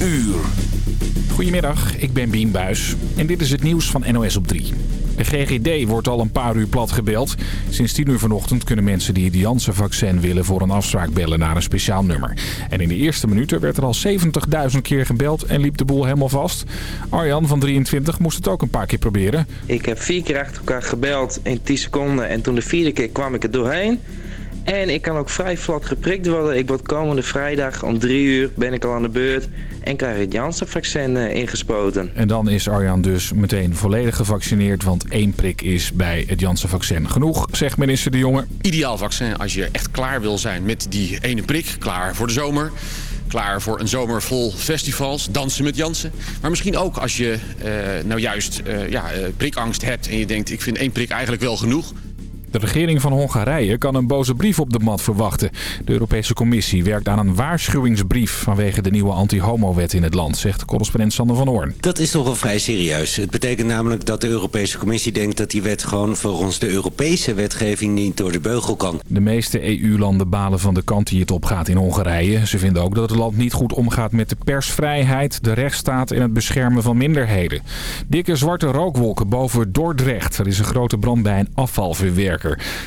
uur. Goedemiddag, ik ben Bien Buis en dit is het nieuws van NOS op 3. De GGD wordt al een paar uur plat gebeld. Sinds 10 uur vanochtend kunnen mensen die het Janssen-vaccin willen voor een afspraak bellen naar een speciaal nummer. En in de eerste minuten werd er al 70.000 keer gebeld en liep de boel helemaal vast. Arjan van 23 moest het ook een paar keer proberen. Ik heb vier keer achter elkaar gebeld in 10 seconden en toen de vierde keer kwam ik er doorheen. En ik kan ook vrij vlot geprikt worden. Ik word komende vrijdag om drie uur ben ik al aan de beurt en krijg het Janssen-vaccin uh, ingespoten. En dan is Arjan dus meteen volledig gevaccineerd, want één prik is bij het Janssen-vaccin genoeg, zegt minister De Jonge. Ideaal vaccin als je echt klaar wil zijn met die ene prik, klaar voor de zomer. Klaar voor een zomer vol festivals, dansen met Jansen. Maar misschien ook als je uh, nou juist uh, ja, prikangst hebt en je denkt ik vind één prik eigenlijk wel genoeg. De regering van Hongarije kan een boze brief op de mat verwachten. De Europese Commissie werkt aan een waarschuwingsbrief vanwege de nieuwe anti-homo-wet in het land, zegt correspondent Sander van Hoorn. Dat is toch wel vrij serieus. Het betekent namelijk dat de Europese Commissie denkt dat die wet gewoon volgens de Europese wetgeving niet door de beugel kan. De meeste EU-landen balen van de kant die het opgaat in Hongarije. Ze vinden ook dat het land niet goed omgaat met de persvrijheid, de rechtsstaat en het beschermen van minderheden. Dikke zwarte rookwolken boven Dordrecht. Er is een grote brand bij een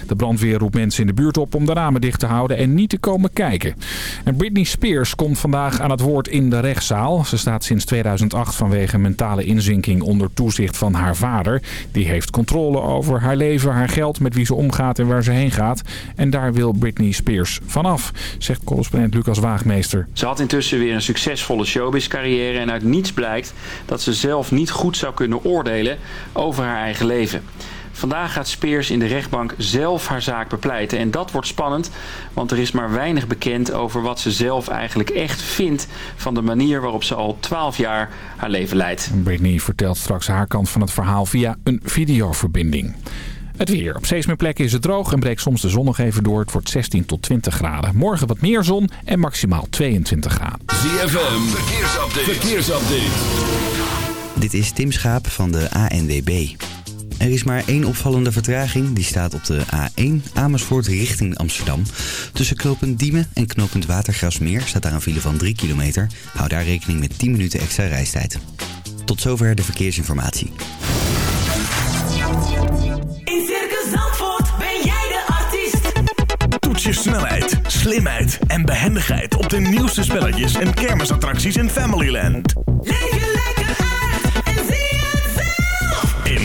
De brandweer roept mensen in de buurt op om de ramen dicht te houden en niet te komen kijken. En Britney Spears komt vandaag aan het woord in de rechtszaal. Ze staat sinds 2008 vanwege mentale inzinking onder toezicht van haar vader. Die heeft controle over haar leven, haar geld, met wie ze omgaat en waar ze heen gaat. En daar wil Britney Spears vanaf, zegt correspondent Lucas Waagmeester. Ze had intussen weer een succesvolle showbiz-carrière en uit niets blijkt dat ze zelf niet goed zou kunnen oordelen over haar eigen leven. Vandaag gaat Spears in de rechtbank zelf haar zaak bepleiten. En dat wordt spannend, want er is maar weinig bekend over wat ze zelf eigenlijk echt vindt van de manier waarop ze al 12 jaar haar leven leidt. Britney vertelt straks haar kant van het verhaal via een videoverbinding. Het weer. Op steeds meer plekken is het droog en breekt soms de zon nog even door. Het wordt 16 tot 20 graden. Morgen wat meer zon en maximaal 22 graden. ZFM, verkeersupdate. verkeersupdate. Dit is Tim Schaap van de ANWB. Er is maar één opvallende vertraging. Die staat op de A1 Amersfoort richting Amsterdam. Tussen knooppunt Diemen en knooppunt Watergrasmeer staat daar een file van 3 kilometer. Hou daar rekening met 10 minuten extra reistijd. Tot zover de verkeersinformatie. In Circus Zandvoort ben jij de artiest. Toets je snelheid, slimheid en behendigheid op de nieuwste spelletjes en kermisattracties in Familyland. Leef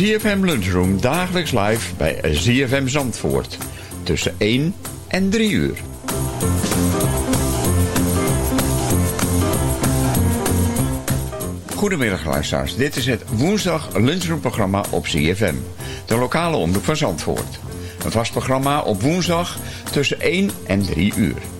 ZFM Lunchroom dagelijks live bij ZFM Zandvoort. Tussen 1 en 3 uur. Goedemiddag luisteraars, dit is het woensdag lunchroomprogramma op ZFM. De lokale omroep van Zandvoort. Een vast programma op woensdag tussen 1 en 3 uur.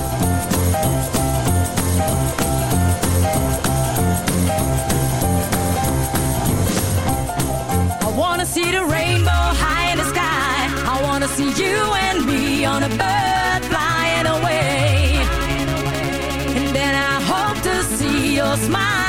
You and me on a bird flying away. And then I hope to see your smile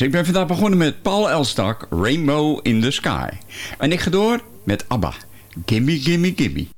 Ik ben vandaag begonnen met Paul Elstak, Rainbow in the Sky. En ik ga door met ABBA, Gimme Gimme Gimme.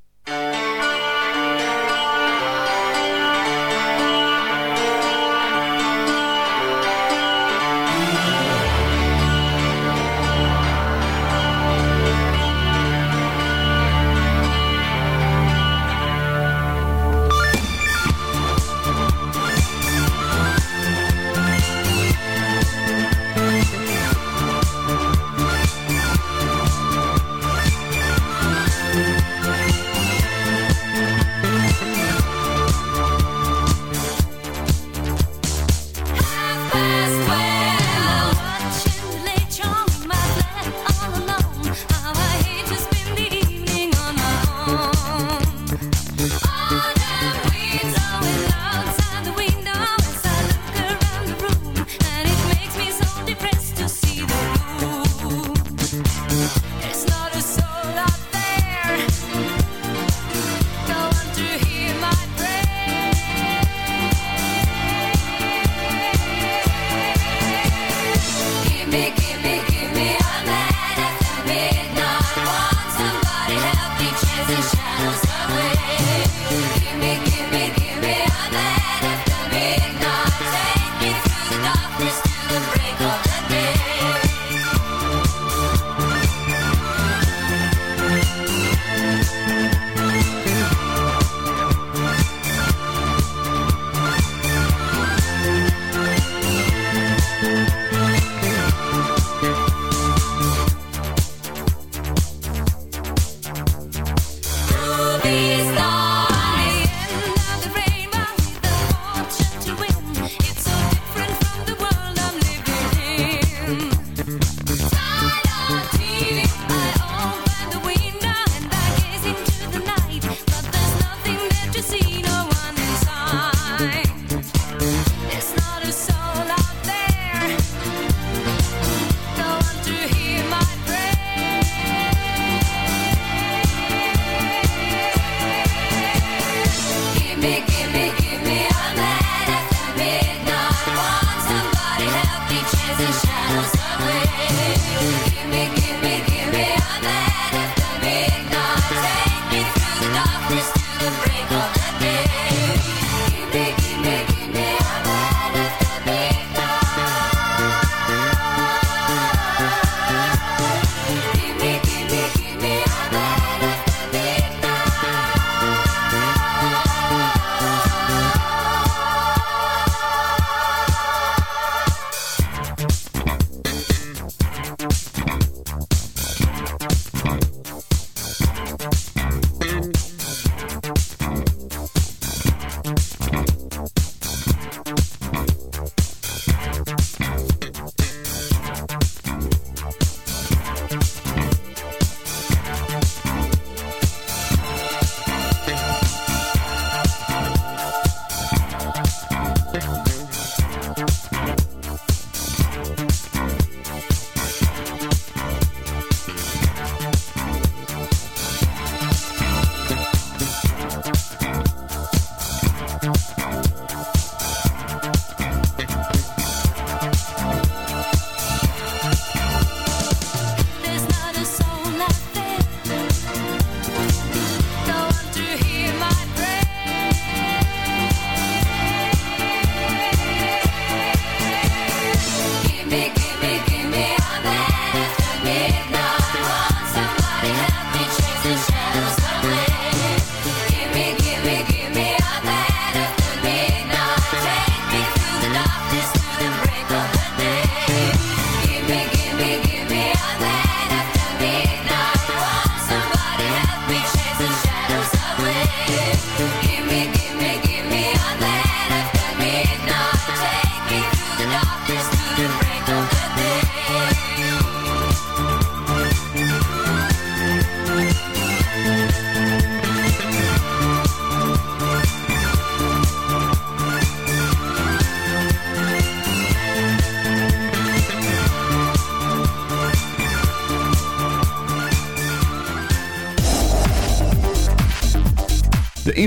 make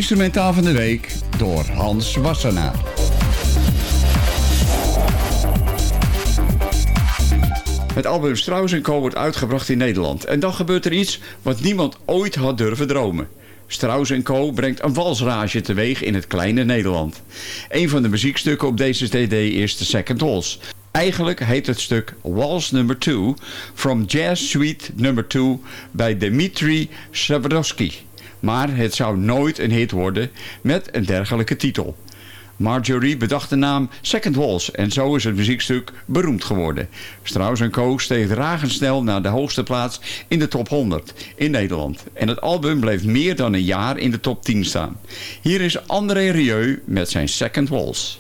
instrumentaal van de week door Hans Wassenaar. Het album Strauss Co. wordt uitgebracht in Nederland. En dan gebeurt er iets wat niemand ooit had durven dromen. Strauss Co. brengt een walsrage teweeg in het kleine Nederland. Een van de muziekstukken op deze cd is The Second Waltz. Eigenlijk heet het stuk Waltz Number 2 from Jazz Suite Number 2 bij Dmitri Shabrovsky. Maar het zou nooit een hit worden met een dergelijke titel. Marjorie bedacht de naam Second Waltz en zo is het muziekstuk beroemd geworden. Strauss Co. steeg razendsnel naar de hoogste plaats in de top 100 in Nederland. En het album bleef meer dan een jaar in de top 10 staan. Hier is André Rieu met zijn Second Waltz.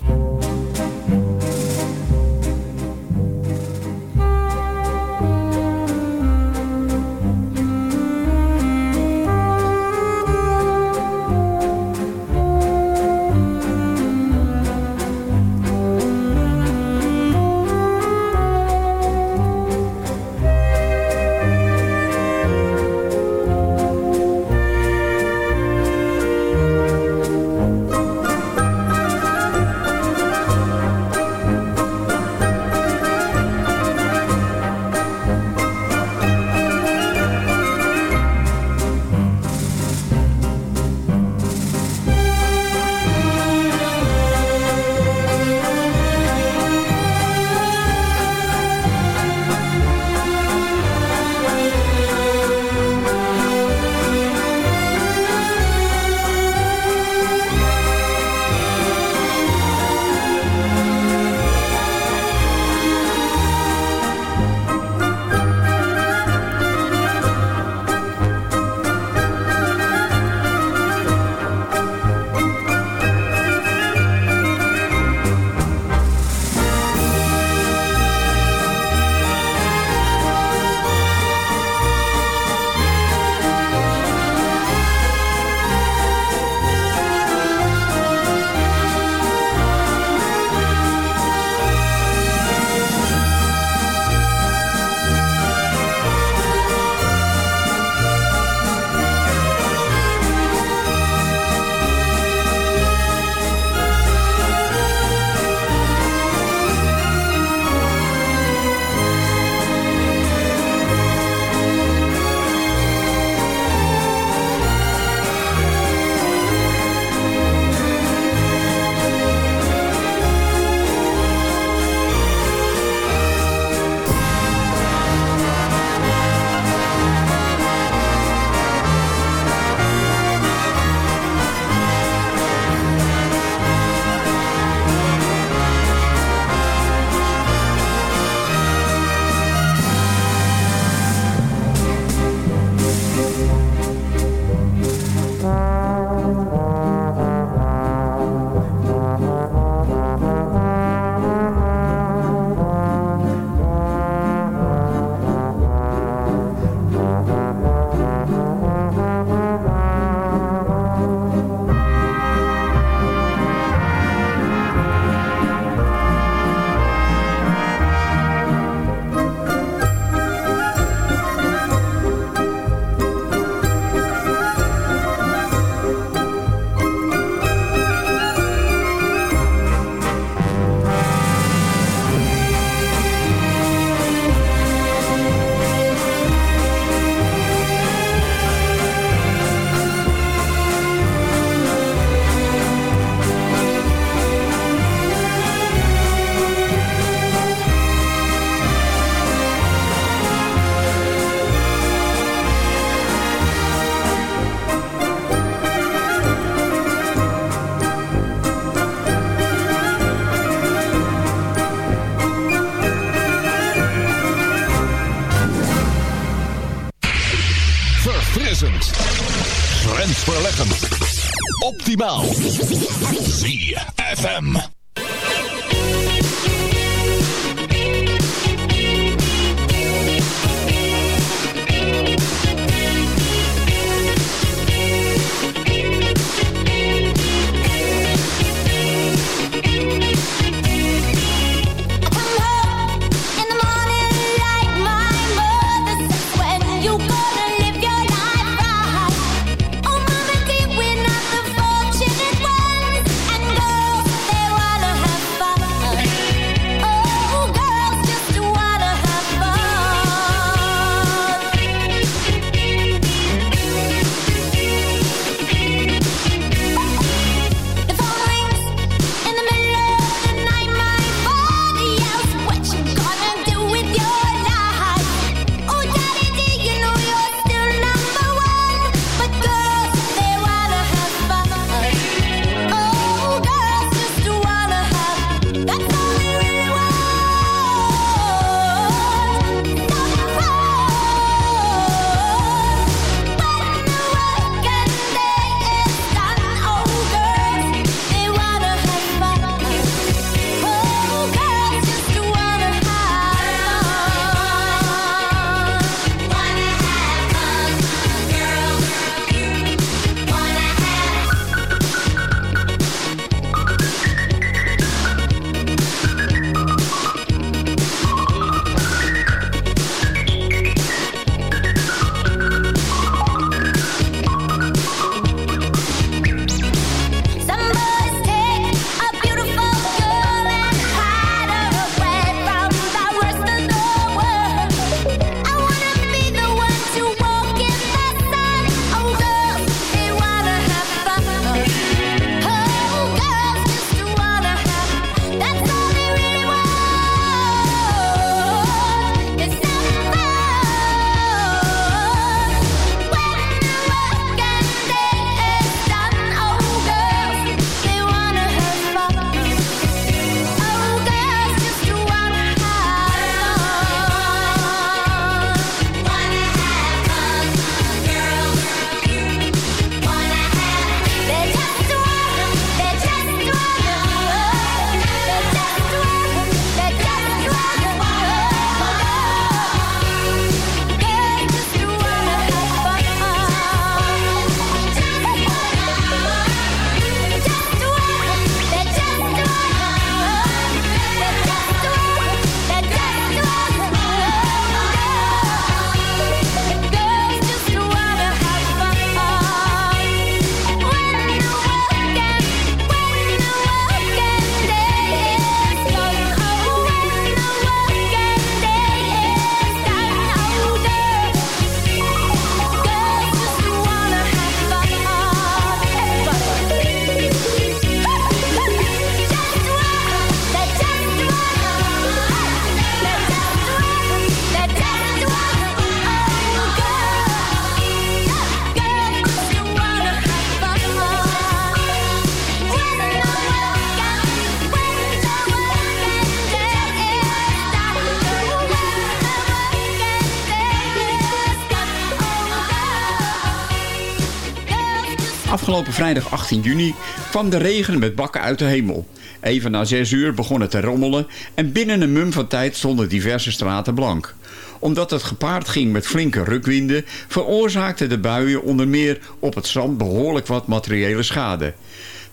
Afgelopen vrijdag 18 juni kwam de regen met bakken uit de hemel. Even na 6 uur begon het te rommelen en binnen een mum van tijd stonden diverse straten blank. Omdat het gepaard ging met flinke rukwinden, veroorzaakten de buien onder meer op het zand behoorlijk wat materiële schade.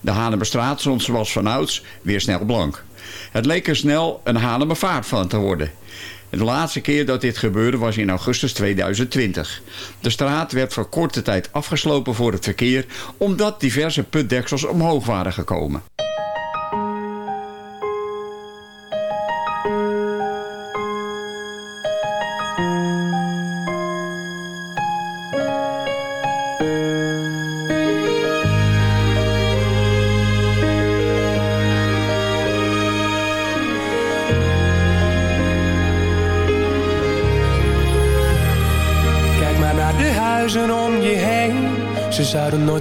De Hanemerstraat stond zoals vanouds weer snel blank. Het leek er snel een Hanemervaart van te worden. De laatste keer dat dit gebeurde was in augustus 2020. De straat werd voor korte tijd afgesloten voor het verkeer... omdat diverse putdeksels omhoog waren gekomen.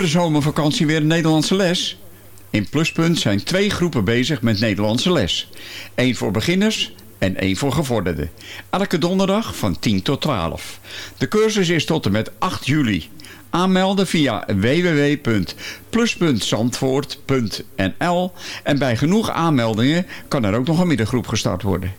de zomervakantie weer een Nederlandse les? In Pluspunt zijn twee groepen bezig met Nederlandse les. Eén voor beginners en één voor gevorderden. Elke donderdag van 10 tot 12. De cursus is tot en met 8 juli. Aanmelden via www.plus.zandvoort.nl en bij genoeg aanmeldingen kan er ook nog een middengroep gestart worden.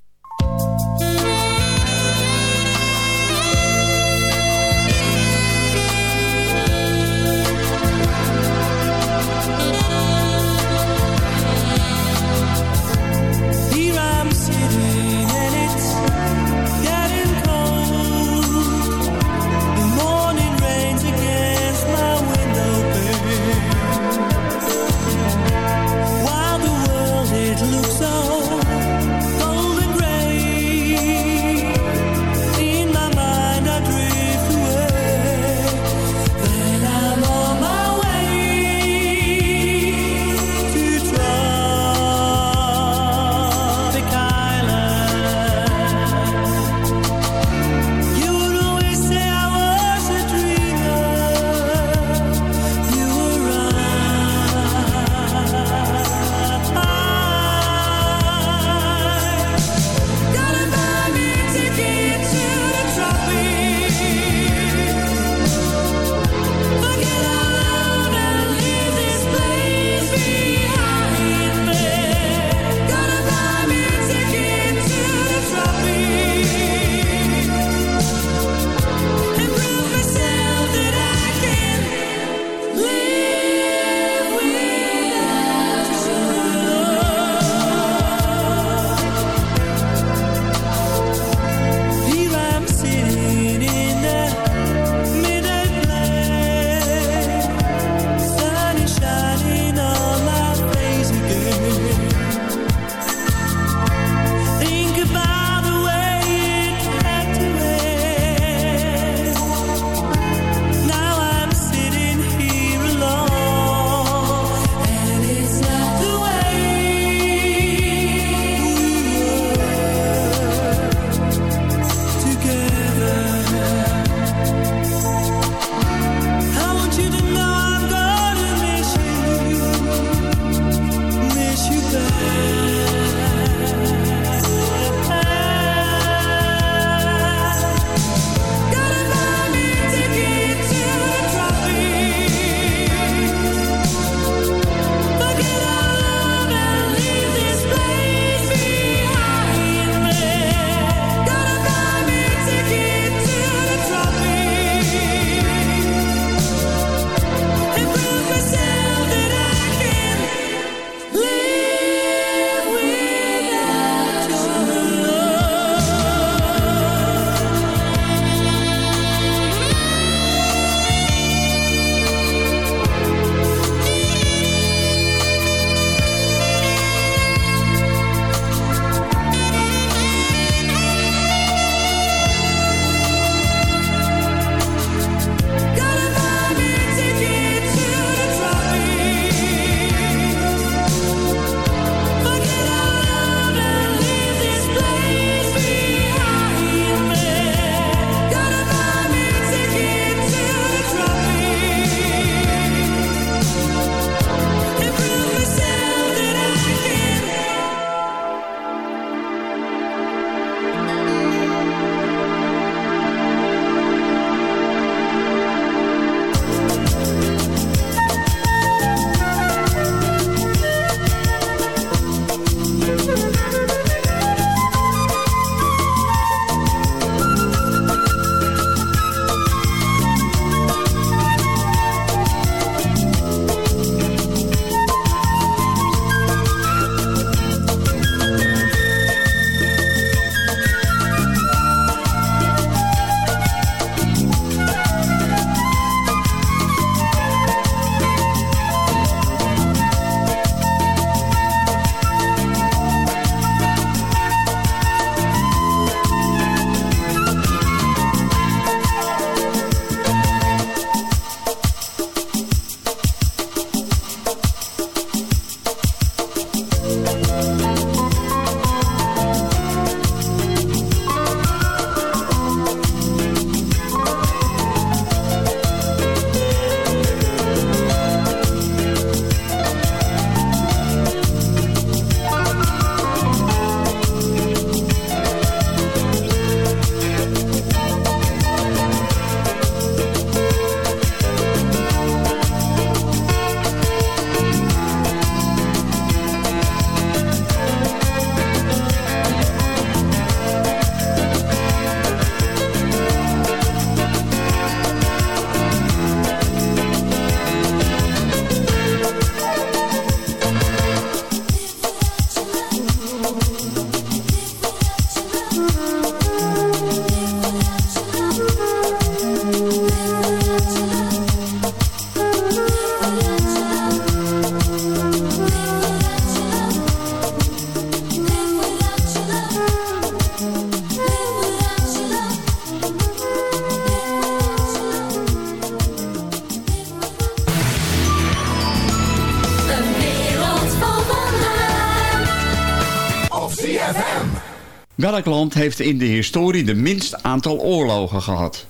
Welk land heeft in de historie de minst aantal oorlogen gehad?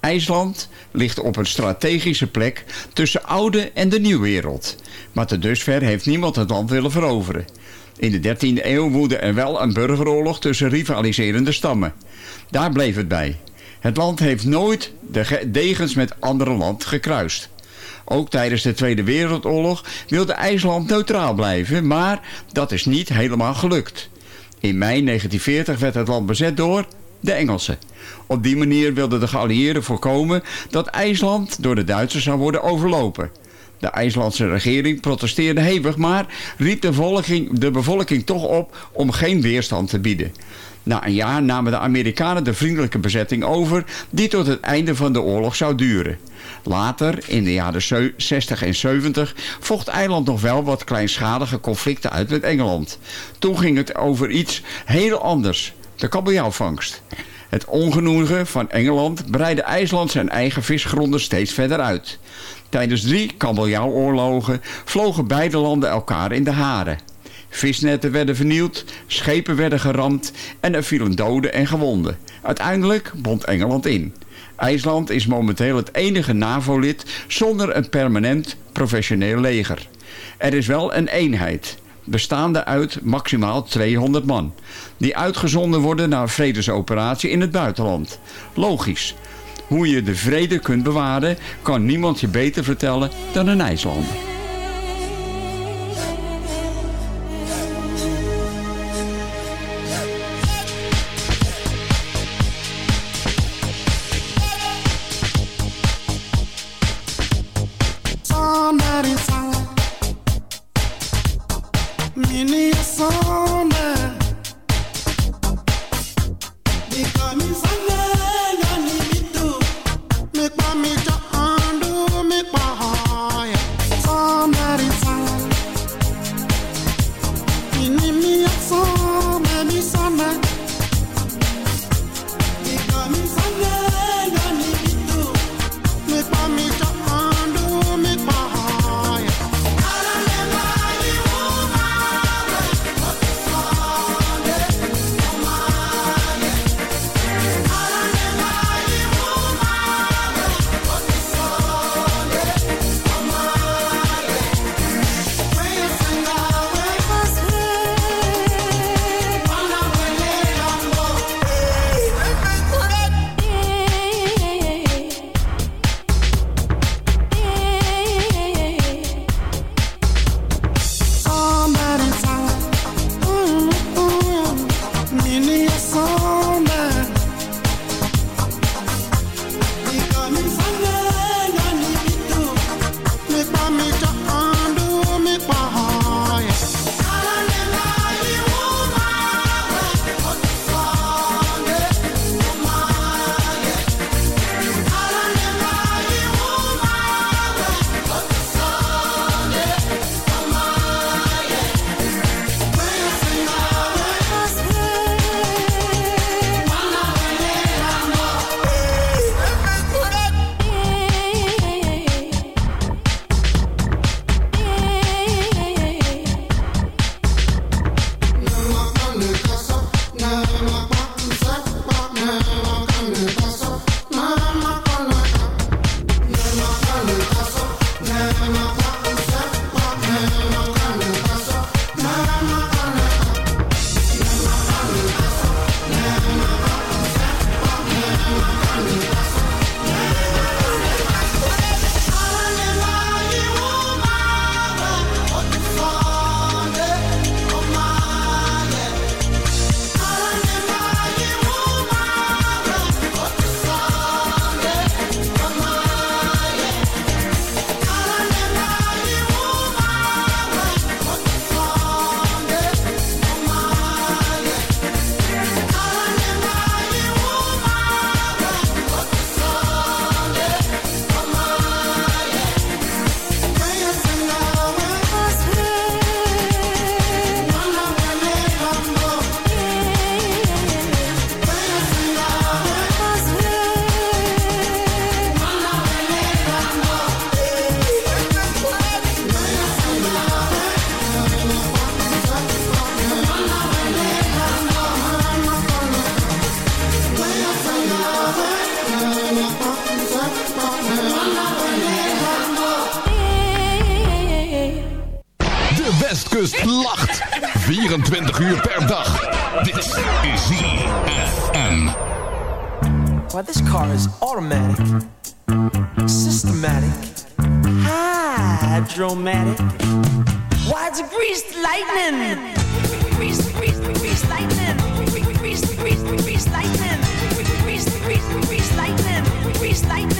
IJsland ligt op een strategische plek tussen oude en de nieuwe wereld. Maar tot dusver heeft niemand het land willen veroveren. In de 13e eeuw woedde er wel een burgeroorlog tussen rivaliserende stammen. Daar bleef het bij. Het land heeft nooit de ge- degens met andere land gekruist. Ook tijdens de Tweede Wereldoorlog wilde IJsland neutraal blijven, maar dat is niet helemaal gelukt. In mei 1940 werd het land bezet door de Engelsen. Op die manier wilden de geallieerden voorkomen dat IJsland door de Duitsers zou worden overlopen. De IJslandse regering protesteerde hevig, maar riep de, volking, de bevolking toch op om geen weerstand te bieden. Na een jaar namen de Amerikanen de vriendelijke bezetting over die tot het einde van de oorlog zou duren. Later, in de jaren zeu- 60 en 70, vocht eiland nog wel wat kleinschalige conflicten uit met Engeland. Toen ging het over iets heel anders, de kabeljauwvangst. Het ongenoegen van Engeland breidde IJsland zijn eigen visgronden steeds verder uit. Tijdens drie kabeljauwoorlogen vlogen beide landen elkaar in de haren. Visnetten werden vernield, schepen werden geramd en er vielen doden en gewonden. Uiteindelijk bond Engeland in. IJsland is momenteel het enige NAVO-lid zonder een permanent professioneel leger. Er is wel een eenheid, bestaande uit maximaal 200 man, die uitgezonden worden naar vredesoperatie in het buitenland. Logisch. Hoe je de vrede kunt bewaren, kan niemand je beter vertellen dan een IJslander. just like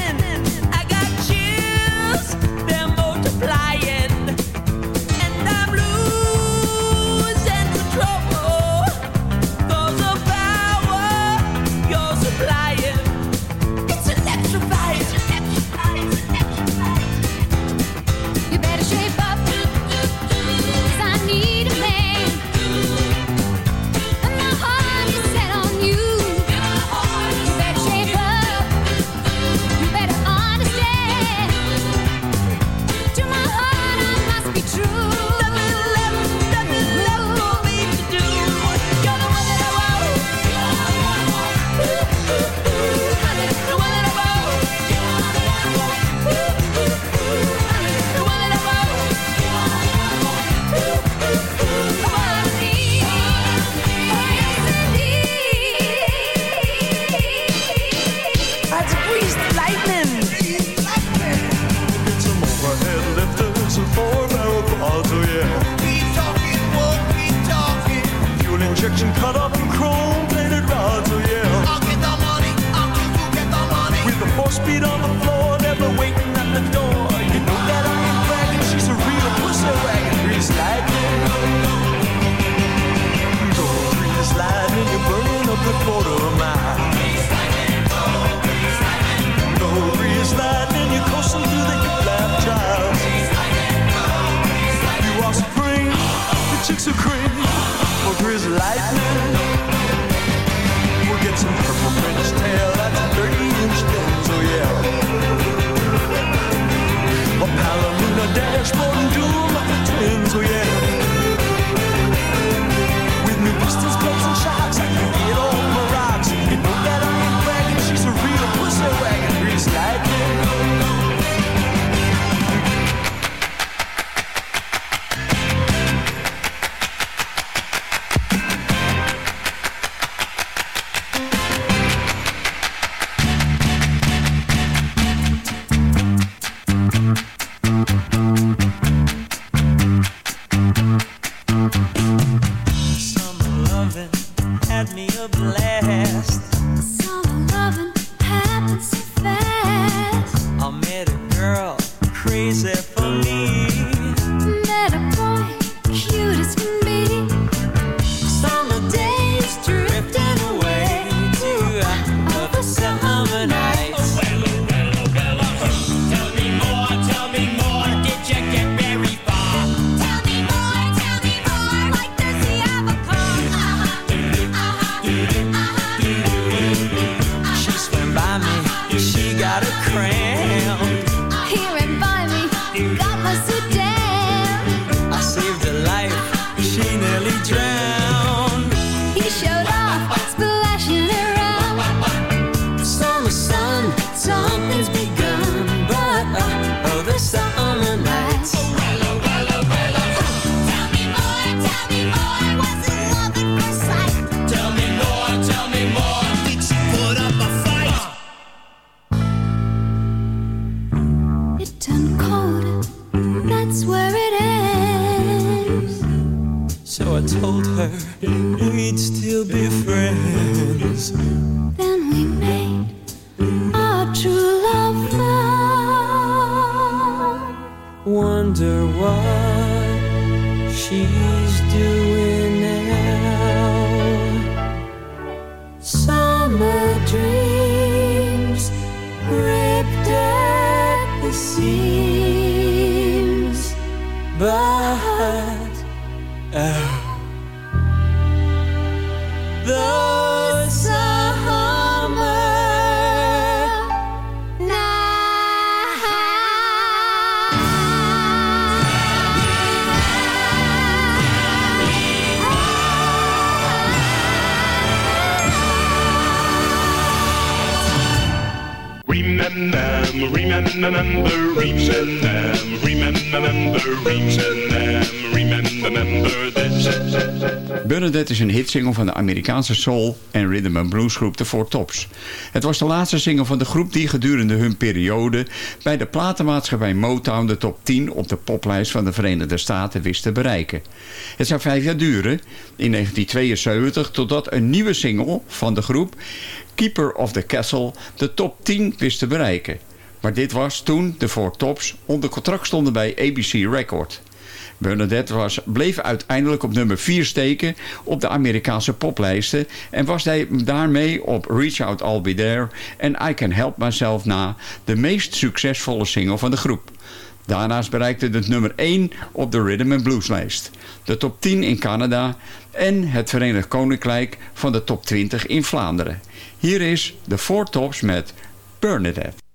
Wonder what she's doing memories and remember is een hitsingle van de Amerikaanse soul- en rhythm and bluesgroep The Four Tops. Het was de laatste single van de groep die gedurende hun periode bij de platenmaatschappij Motown de top 10 op de poplijst van de Verenigde Staten wist te bereiken. Het zou vijf jaar duren, in 1972, totdat een nieuwe single van de groep, Keeper of the Castle, de top 10 wist te bereiken. Maar dit was toen de Four Tops onder contract stonden bij ABC Record. Bernadette was, bleef uiteindelijk op nummer 4 steken op de Amerikaanse poplijsten... en was hij daarmee op Reach Out I'll Be There en I Can Help Myself na... de meest succesvolle single van de groep. Daarnaast bereikte het nummer 1 op de Rhythm and Blues lijst. De top 10 in Canada en het Verenigd Koninkrijk van de top 20 in Vlaanderen. Hier is de Four Tops met Bernadette.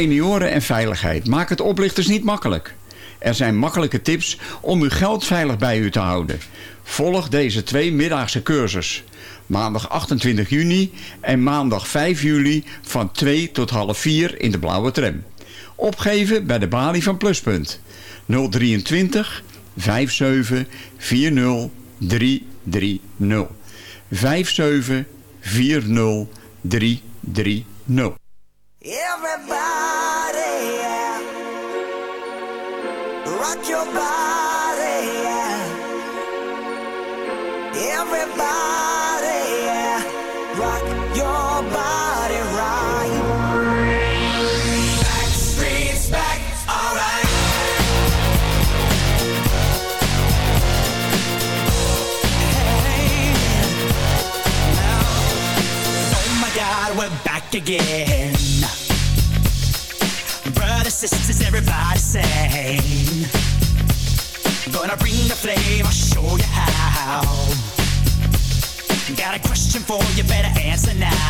senioren en veiligheid. Maak het oplichters niet makkelijk. Er zijn makkelijke tips om uw geld veilig bij u te houden. Volg deze twee middagse cursus. Maandag 28 juni en maandag 5 juli van 2 tot half 4 in de blauwe tram. Opgeven bij de balie van Pluspunt. 023 57 40 330. 57 40 330. Everybody, yeah. Rock your body, yeah. Everybody, yeah. Rock your body right. Back, alright. Oh my God, we're back again. everybody sing. Gonna bring the flame, I'll show you how. Got a question for you, better answer now.